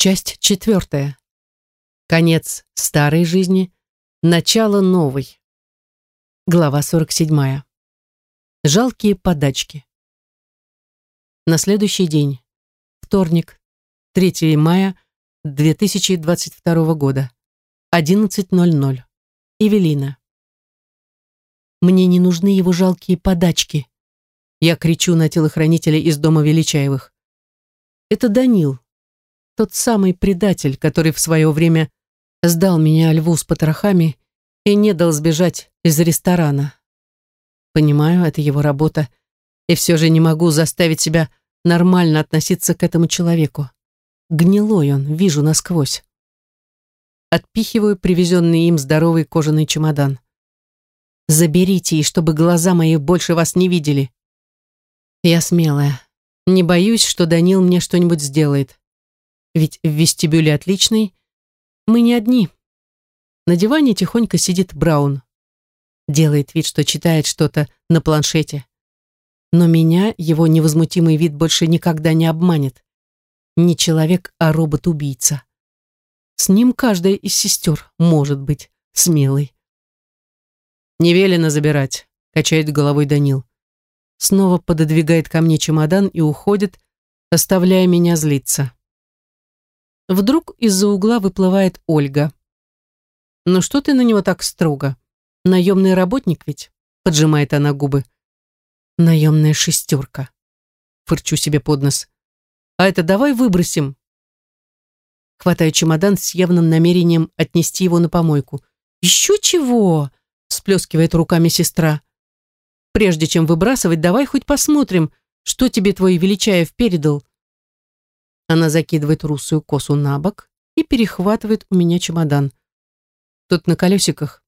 Часть четвертая. Конец старой жизни, начало новой. Глава 47. Жалкие подачки. На следующий день, вторник, 3 мая 2022 года, 11.00. Эвелина. Мне не нужны его жалкие подачки. Я кричу на телохранителя из дома Величаевых. Это Данил, тот самый предатель, который в свое время сдал меня льву с потрохами и не дал сбежать из ресторана. Понимаю, это его работа, и все же не могу заставить себя нормально относиться к этому человеку. Гнилой он, вижу насквозь. Отпихиваю привезенный им здоровый кожаный чемодан. Заберите, и чтобы глаза мои больше вас не видели. Я смелая. Не боюсь, что Данил мне что-нибудь сделает. Ведь в вестибюле отличный. Мы не одни. На диване тихонько сидит Браун. Делает вид, что читает что-то на планшете. Но меня его невозмутимый вид больше никогда не обманет. Не человек, а робот-убийца. С ним каждая из сестер может быть смелой. «Не велено забирать», — качает головой Данил. Снова пододвигает ко мне чемодан и уходит, оставляя меня злиться. Вдруг из-за угла выплывает Ольга. «Ну что ты на него так строго? Наемный работник ведь?» Поджимает она губы. «Наемная шестерка». Фырчу себе под нос. «А это давай выбросим». Хватаю чемодан с явным намерением отнести его на помойку. «Еще чего?» Сплескивает руками сестра. «Прежде чем выбрасывать, давай хоть посмотрим, что тебе твой Величаев передал. Она закидывает русую косу на бок и перехватывает у меня чемодан. Тут на колесиках,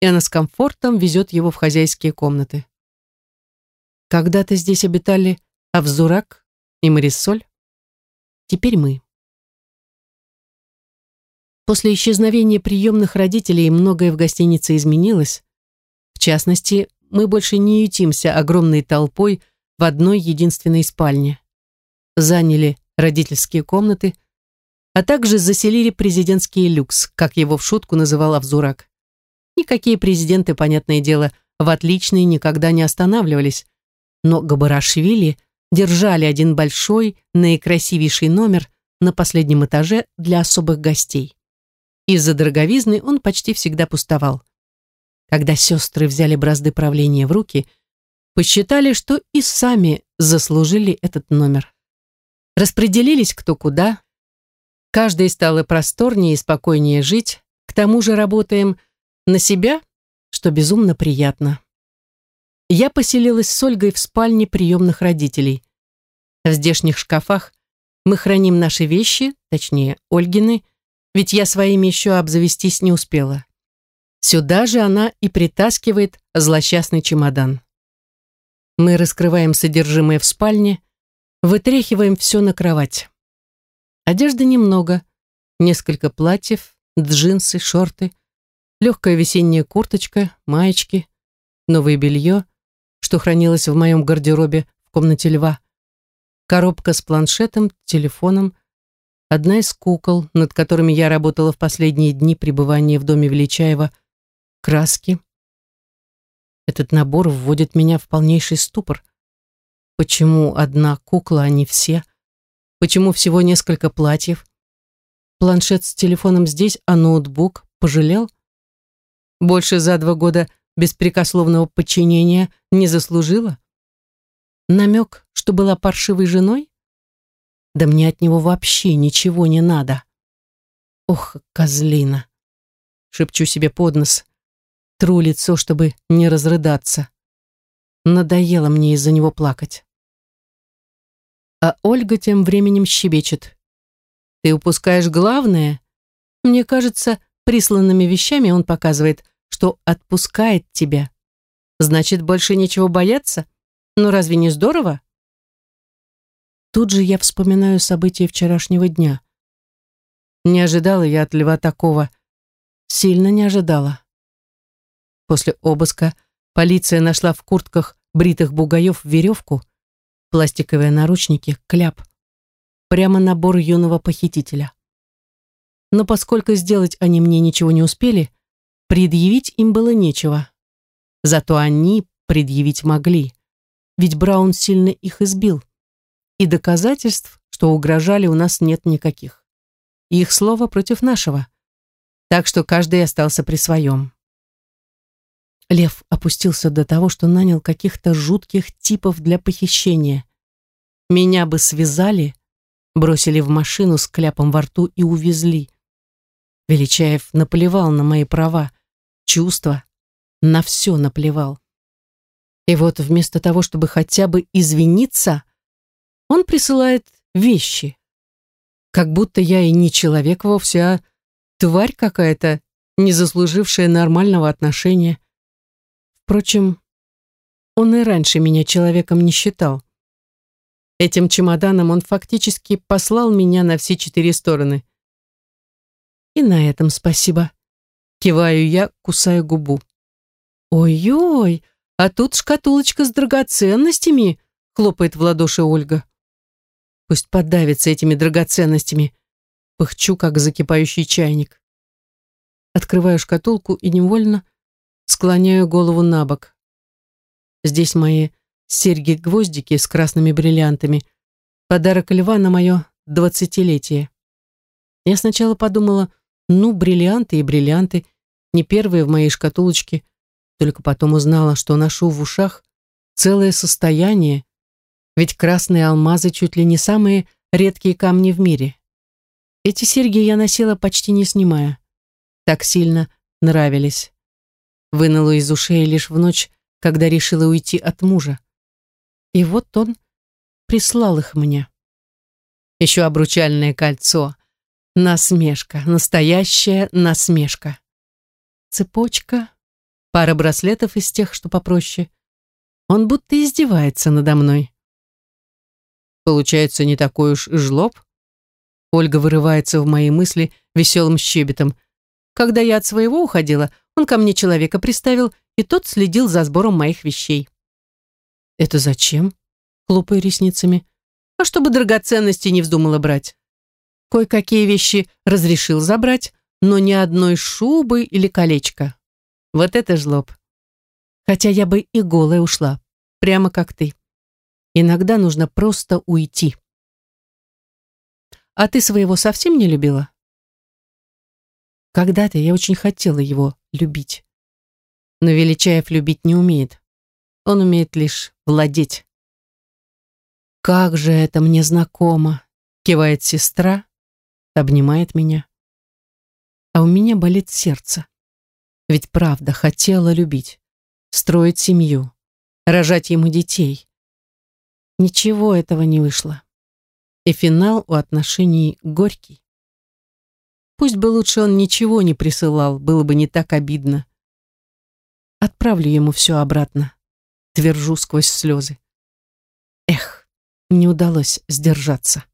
и она с комфортом везет его в хозяйские комнаты. Когда-то здесь обитали Авзурак и Марисоль. Теперь мы. После исчезновения приемных родителей многое в гостинице изменилось. В частности, мы больше не ютимся огромной толпой в одной единственной спальне. Заняли родительские комнаты, а также заселили президентский люкс, как его в шутку называл Авзурак. Никакие президенты, понятное дело, в отличные никогда не останавливались, но Габарашвили держали один большой, наикрасивейший номер на последнем этаже для особых гостей. Из-за дороговизны он почти всегда пустовал. Когда сестры взяли бразды правления в руки, посчитали, что и сами заслужили этот номер. Распределились кто куда. Каждый стало просторнее и спокойнее жить. К тому же работаем на себя, что безумно приятно. Я поселилась с Ольгой в спальне приемных родителей. В здешних шкафах мы храним наши вещи, точнее, Ольгины, ведь я своими еще обзавестись не успела. Сюда же она и притаскивает злосчастный чемодан. Мы раскрываем содержимое в спальне, Вытряхиваем все на кровать. Одежды немного. Несколько платьев, джинсы, шорты, легкая весенняя курточка, маечки, новое белье, что хранилось в моем гардеробе в комнате льва, коробка с планшетом, телефоном, одна из кукол, над которыми я работала в последние дни пребывания в доме Величаева, краски. Этот набор вводит меня в полнейший ступор. Почему одна кукла, а не все? Почему всего несколько платьев? Планшет с телефоном здесь, а ноутбук пожалел? Больше за два года беспрекословного подчинения не заслужила? Намек, что была паршивой женой? Да мне от него вообще ничего не надо. Ох, козлина. Шепчу себе под нос. Тру лицо, чтобы не разрыдаться. Надоело мне из-за него плакать. А Ольга тем временем щебечет. «Ты упускаешь главное?» Мне кажется, присланными вещами он показывает, что отпускает тебя. Значит, больше нечего бояться? Ну разве не здорово? Тут же я вспоминаю события вчерашнего дня. Не ожидала я от льва такого. Сильно не ожидала. После обыска полиция нашла в куртках бритых бугаев веревку, пластиковые наручники, кляп. Прямо набор юного похитителя. Но поскольку сделать они мне ничего не успели, предъявить им было нечего. Зато они предъявить могли, ведь Браун сильно их избил. И доказательств, что угрожали, у нас нет никаких. Их слово против нашего. Так что каждый остался при своем. Лев опустился до того, что нанял каких-то жутких типов для похищения. Меня бы связали, бросили в машину с кляпом во рту и увезли. Величаев наплевал на мои права, чувства, на все наплевал. И вот вместо того, чтобы хотя бы извиниться, он присылает вещи. Как будто я и не человек вовсе, а тварь какая-то, не заслужившая нормального отношения. Впрочем, он и раньше меня человеком не считал. Этим чемоданом он фактически послал меня на все четыре стороны. И на этом спасибо. Киваю я, кусаю губу. Ой-ой, а тут шкатулочка с драгоценностями, хлопает в ладоши Ольга. Пусть подавится этими драгоценностями. Пыхчу, как закипающий чайник. Открываю шкатулку и невольно склоняю голову на бок. Здесь мои серьги-гвоздики с красными бриллиантами. Подарок льва на мое двадцатилетие. Я сначала подумала, ну, бриллианты и бриллианты, не первые в моей шкатулочке, только потом узнала, что ношу в ушах целое состояние, ведь красные алмазы чуть ли не самые редкие камни в мире. Эти серьги я носила почти не снимая. Так сильно нравились. Вынула из ушей лишь в ночь, когда решила уйти от мужа. И вот он прислал их мне. Еще обручальное кольцо. Насмешка, настоящая насмешка. Цепочка, пара браслетов из тех, что попроще. Он будто издевается надо мной. Получается, не такой уж жлоб? Ольга вырывается в мои мысли веселым щебетом. Когда я от своего уходила, он ко мне человека приставил, и тот следил за сбором моих вещей. «Это зачем?» — хлопая ресницами. «А чтобы драгоценности не вздумала брать. Кое-какие вещи разрешил забрать, но ни одной шубы или колечка. Вот это жлоб. Хотя я бы и голая ушла, прямо как ты. Иногда нужно просто уйти. А ты своего совсем не любила? Когда-то я очень хотела его любить. Но Величаев любить не умеет. Он умеет лишь владеть. «Как же это мне знакомо!» — кивает сестра, обнимает меня. А у меня болит сердце. Ведь правда хотела любить, строить семью, рожать ему детей. Ничего этого не вышло. И финал у отношений горький. Пусть бы лучше он ничего не присылал, было бы не так обидно. Отправлю ему все обратно твержу сквозь слезы. Эх, не удалось сдержаться.